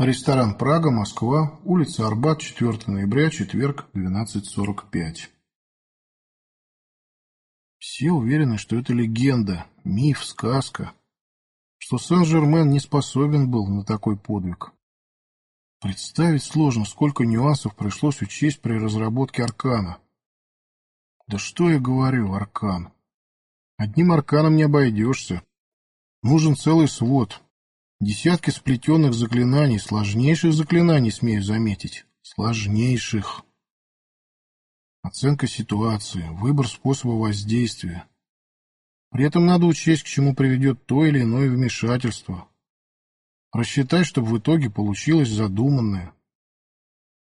Ресторан «Прага», Москва, улица Арбат, 4 ноября, четверг, 12.45. Все уверены, что это легенда, миф, сказка, что Сен-Жермен не способен был на такой подвиг. Представить сложно, сколько нюансов пришлось учесть при разработке аркана. Да что я говорю, аркан. Одним арканом не обойдешься. Нужен целый свод, Десятки сплетенных заклинаний, сложнейших заклинаний, смею заметить. Сложнейших. Оценка ситуации, выбор способа воздействия. При этом надо учесть, к чему приведет то или иное вмешательство. Рассчитать, чтобы в итоге получилось задуманное.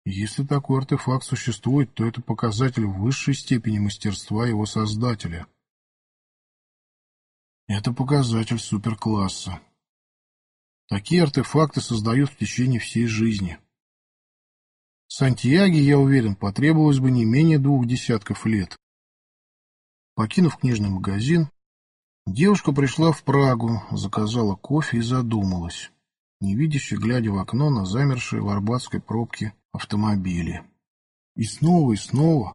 Если такой артефакт существует, то это показатель высшей степени мастерства его создателя. Это показатель суперкласса. Такие артефакты создают в течение всей жизни. Сантьяге, я уверен, потребовалось бы не менее двух десятков лет. Покинув книжный магазин, девушка пришла в Прагу, заказала кофе и задумалась, невидяще глядя в окно на замершие в арбатской пробке автомобили. И снова и снова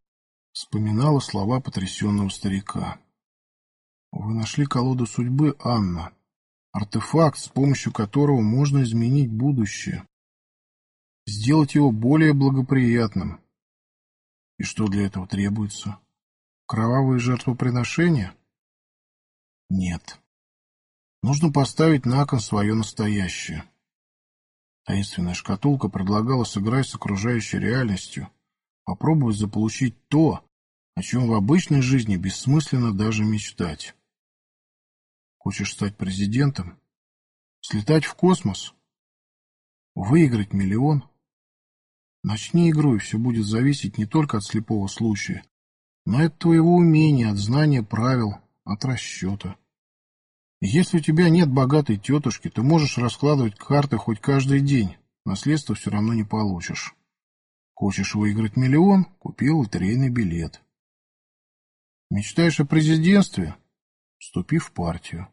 вспоминала слова потрясенного старика. «Вы нашли колоду судьбы, Анна. Артефакт, с помощью которого можно изменить будущее. Сделать его более благоприятным. И что для этого требуется? Кровавые жертвоприношения? Нет. Нужно поставить на кон свое настоящее. Таинственная шкатулка предлагала сыграть с окружающей реальностью, попробовать заполучить то, о чем в обычной жизни бессмысленно даже мечтать. Хочешь стать президентом? Слетать в космос? Выиграть миллион? Начни игру, и все будет зависеть не только от слепого случая, но и от твоего умения, от знания правил, от расчета. если у тебя нет богатой тетушки, ты можешь раскладывать карты хоть каждый день, наследство все равно не получишь. Хочешь выиграть миллион? Купил лотерейный билет. Мечтаешь о президентстве? Вступи в партию.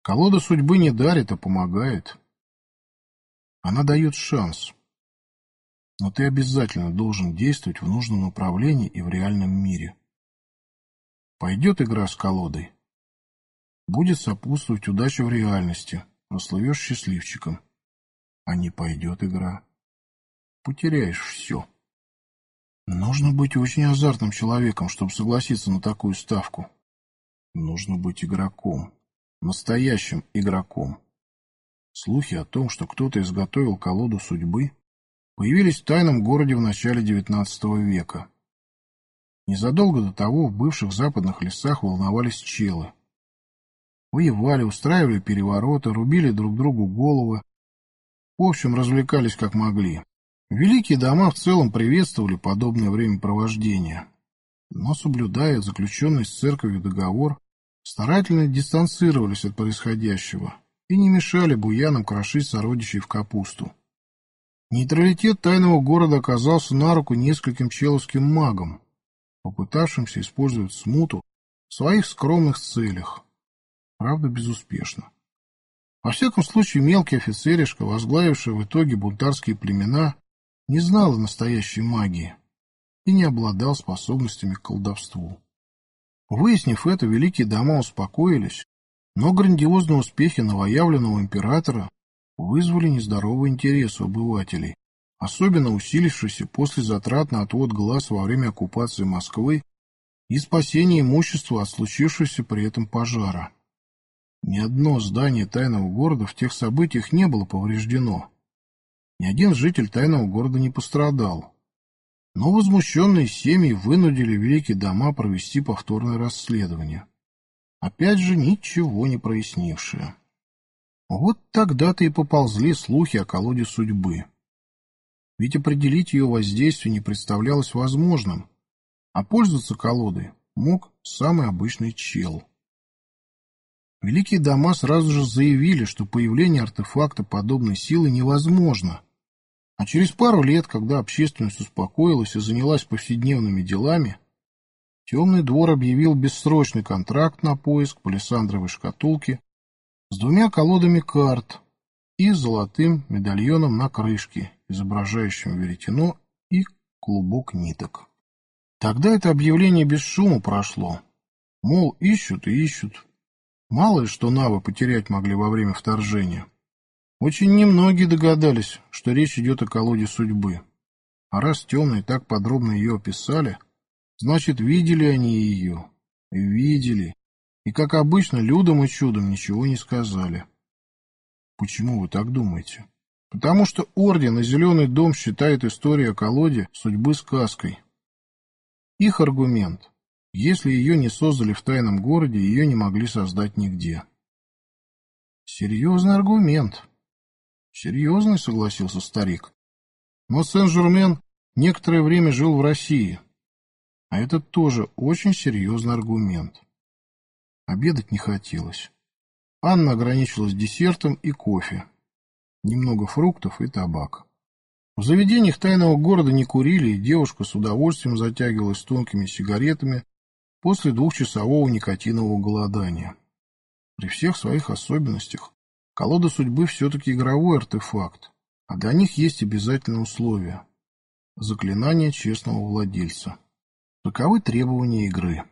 Колода судьбы не дарит, а помогает. Она дает шанс. Но ты обязательно должен действовать в нужном направлении и в реальном мире. Пойдет игра с колодой. Будет сопутствовать удача в реальности. Прослывешь счастливчиком. А не пойдет игра. Потеряешь все. Нужно быть очень азартным человеком, чтобы согласиться на такую ставку. Нужно быть игроком. Настоящим игроком. Слухи о том, что кто-то изготовил колоду судьбы, появились в тайном городе в начале XIX века. Незадолго до того в бывших западных лесах волновались челы. Воевали, устраивали перевороты, рубили друг другу головы. В общем, развлекались как могли. Великие дома в целом приветствовали подобное времяпровождение, но, соблюдая заключенный с церковью договор, старательно дистанцировались от происходящего и не мешали буянам крошить сородичей в капусту. Нейтралитет тайного города оказался на руку нескольким человским магам, попытавшимся использовать смуту в своих скромных целях. Правда, безуспешно. Во всяком случае, мелкий офицеришка, возглавивший в итоге бунтарские племена, не знал настоящей магии и не обладал способностями к колдовству. Выяснив это, великие дома успокоились, но грандиозные успехи новоявленного императора вызвали нездоровый интерес у обывателей, особенно усилившийся после затрат на отвод глаз во время оккупации Москвы и спасения имущества от случившегося при этом пожара. Ни одно здание тайного города в тех событиях не было повреждено. Ни один житель тайного города не пострадал. Но возмущенные семьи вынудили великие дома провести повторное расследование. Опять же, ничего не прояснившее. Вот тогда-то и поползли слухи о колоде судьбы. Ведь определить ее воздействие не представлялось возможным, а пользоваться колодой мог самый обычный чел. Великие дома сразу же заявили, что появление артефакта подобной силы невозможно, а через пару лет, когда общественность успокоилась и занялась повседневными делами, Темный двор объявил бессрочный контракт на поиск палисандровой шкатулки с двумя колодами карт, и золотым медальоном на крышке, изображающим веретено и клубок ниток. Тогда это объявление без шума прошло. Мол, ищут и ищут. Мало ли что навы потерять могли во время вторжения. Очень немногие догадались, что речь идет о колоде судьбы. А раз темные так подробно ее описали, значит, видели они ее. Видели. И, как обычно, людом и чудом ничего не сказали. Почему вы так думаете? Потому что Орден и Зеленый дом считают историю о колоде судьбы сказкой. Их аргумент. Если ее не создали в тайном городе, ее не могли создать нигде. Серьезный аргумент. Серьезный, согласился старик. Но Сен-Жермен некоторое время жил в России. А это тоже очень серьезный аргумент. Обедать не хотелось. Анна ограничилась десертом и кофе. Немного фруктов и табак. В заведениях тайного города не курили, и девушка с удовольствием затягивалась тонкими сигаретами после двухчасового никотинового голодания. При всех своих особенностях колода судьбы все-таки игровой артефакт, а для них есть обязательные условия. Заклинание честного владельца. Таковы требования игры.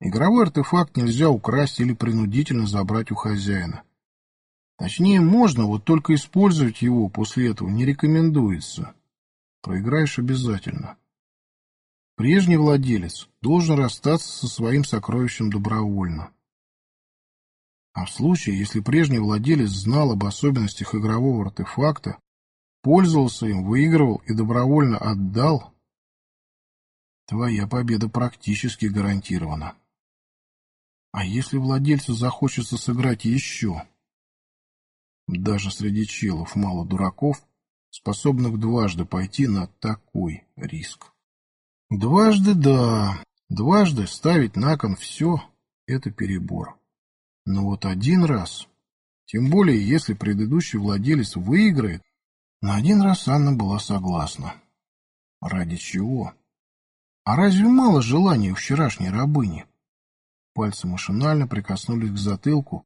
Игровой артефакт нельзя украсть или принудительно забрать у хозяина. Точнее, можно, вот только использовать его после этого не рекомендуется. Проиграешь обязательно. Прежний владелец должен расстаться со своим сокровищем добровольно. А в случае, если прежний владелец знал об особенностях игрового артефакта, пользовался им, выигрывал и добровольно отдал, твоя победа практически гарантирована. А если владельцу захочется сыграть еще? Даже среди челов мало дураков, способных дважды пойти на такой риск. Дважды да, дважды ставить на кон все — это перебор. Но вот один раз, тем более если предыдущий владелец выиграет, на один раз Анна была согласна. Ради чего? А разве мало желания у вчерашней рабыни? Пальцы машинально прикоснулись к затылку,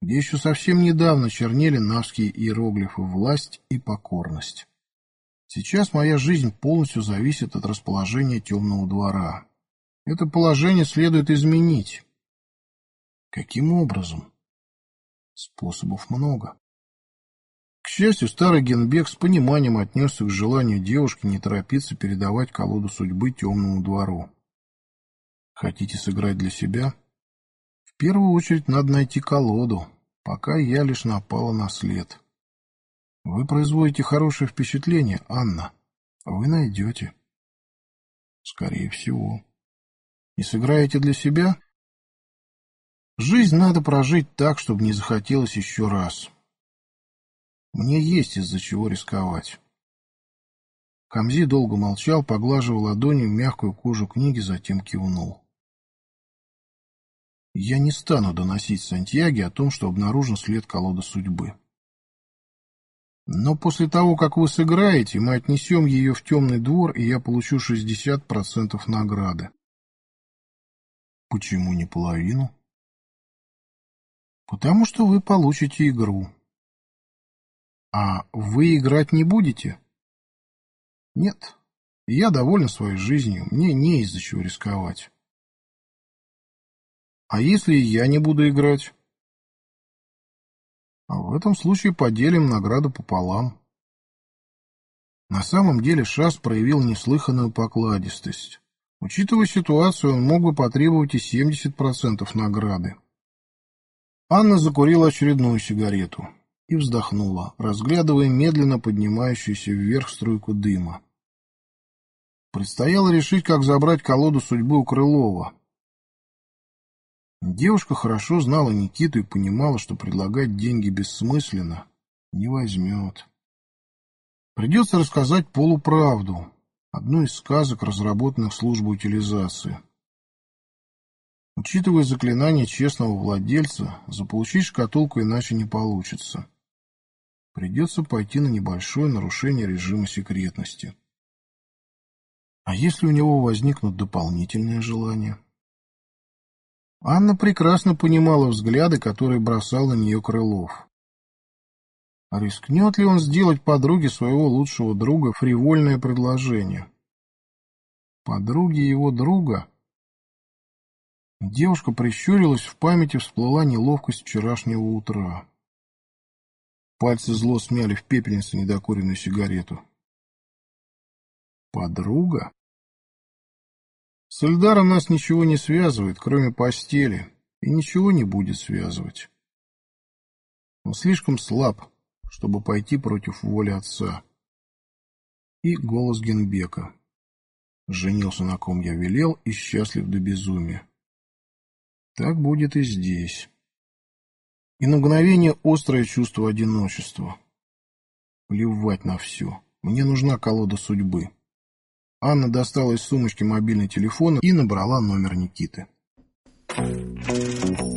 где еще совсем недавно чернели навские иероглифы «власть» и «покорность». Сейчас моя жизнь полностью зависит от расположения темного двора. Это положение следует изменить. Каким образом? Способов много. К счастью, старый Генбек с пониманием отнесся к желанию девушки не торопиться передавать колоду судьбы темному двору. Хотите сыграть для себя? В первую очередь надо найти колоду, пока я лишь напала на след. Вы производите хорошее впечатление, Анна. Вы найдете. Скорее всего. Не сыграете для себя? Жизнь надо прожить так, чтобы не захотелось еще раз. Мне есть из-за чего рисковать. Камзи долго молчал, поглаживал ладонью мягкую кожу книги, затем кивнул. Я не стану доносить Сантьяге о том, что обнаружен след колоды судьбы. Но после того, как вы сыграете, мы отнесем ее в темный двор, и я получу 60% награды. Почему не половину? Потому что вы получите игру. А вы играть не будете? Нет. Я доволен своей жизнью, мне не из-за чего рисковать. А если я не буду играть? А в этом случае поделим награду пополам. На самом деле Шас проявил неслыханную покладистость. Учитывая ситуацию, он мог бы потребовать и 70% награды. Анна закурила очередную сигарету и вздохнула, разглядывая медленно поднимающуюся вверх струйку дыма. Предстояло решить, как забрать колоду судьбы у Крылова, Девушка хорошо знала Никиту и понимала, что предлагать деньги бессмысленно. Не возьмет. Придется рассказать полуправду, одну из сказок, разработанных службой утилизации. Учитывая заклинание честного владельца, заполучить шкатулку иначе не получится. Придется пойти на небольшое нарушение режима секретности. А если у него возникнут дополнительные желания? Анна прекрасно понимала взгляды, которые бросал на нее Крылов. Рискнет ли он сделать подруге своего лучшего друга фривольное предложение? Подруге его друга? Девушка прищурилась, в памяти всплыла неловкость вчерашнего утра. Пальцы зло смяли в пепельницу недокуренную сигарету. Подруга? С Эльдаром нас ничего не связывает, кроме постели, и ничего не будет связывать. Он слишком слаб, чтобы пойти против воли отца. И голос Генбека. Женился на ком я велел и счастлив до безумия. Так будет и здесь. И на мгновение острое чувство одиночества. Плевать на все. Мне нужна колода судьбы. Анна достала из сумочки мобильный телефон и набрала номер Никиты. Thank you.